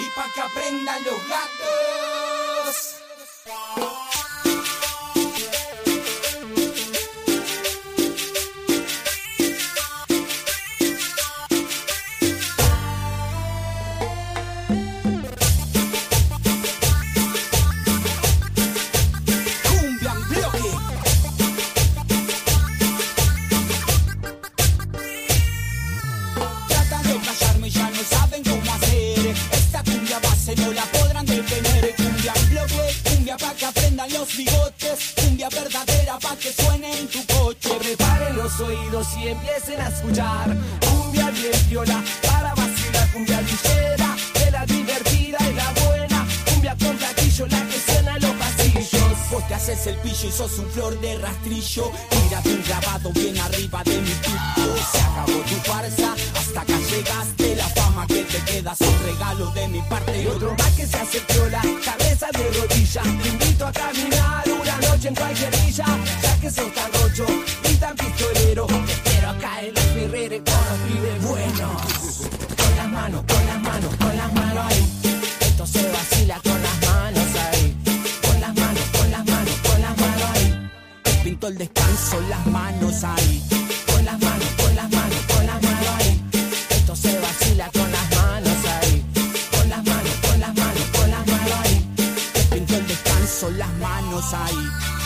y pa' que aprendan los gatos. Oídos y empiecen a escuchar Cumbia bien viola para vacilar Cumbia ligera, de la divertida y la buena Cumbia con platillo, la que suena en los pasillos Vos te haces el pillo y sos un flor de rastrillo. Tírate un grabado bien arriba de mi pico. Se acabó tu farsa, hasta acá llegaste. La fama que te queda es un regalo de mi parte. Y otro más que se hace piola, Los pibes buenos. Con las manos, con las manos, con las manos ahí. Esto se vacila con las manos ahí. Con las manos, con las manos, con las manos ahí. Pinto el descanso, las manos ahí. Con las manos, con las manos, con las manos ahí. Esto se vacila con las manos ahí. Con las manos, con las manos, con las manos ahí. Pinto el descanso, las manos ahí.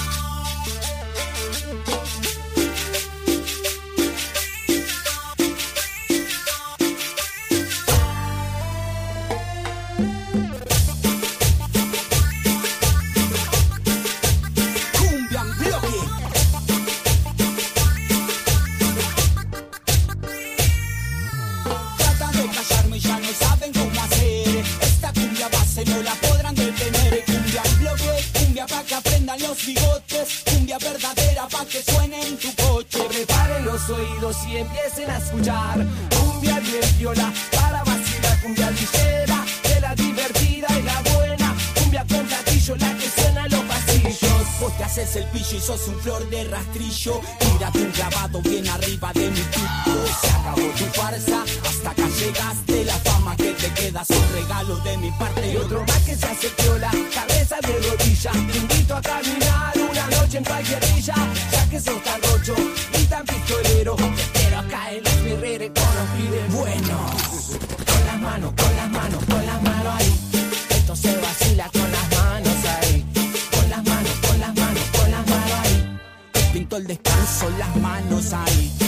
No la podrán detener. Cumbia en bloque, cumbia pa' que aprendan los bigotes. Cumbia verdadera pa' que suene en tu coche. Preparen los oídos y empiecen a escuchar Cumbia bien viola para vacilar Cumbia ligera, de la divertida y la buena Cumbia con platillo, la que suena en los pasillos Vos te haces el pillo y sos un flor de rastrillo. Tírate un grabado bien arriba de mi pico. Se acabó tu farsa, hasta acá llegaste. La fama que te queda es un regalo de mi parte. Y otro más que se hace piola, cabeza de rodilla. Te invito a caminar una noche en cualquier villa. Ya que sos tan rocho y tan pistolero. Te espero acá en los ferreres con los pibes buenos. Con las manos, con las manos, con las manos ahí. Esto se vacila con las manos ahí. Con las manos, con las manos, con las manos ahí. Pinto el descanso, las manos ahí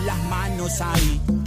las manos ahí.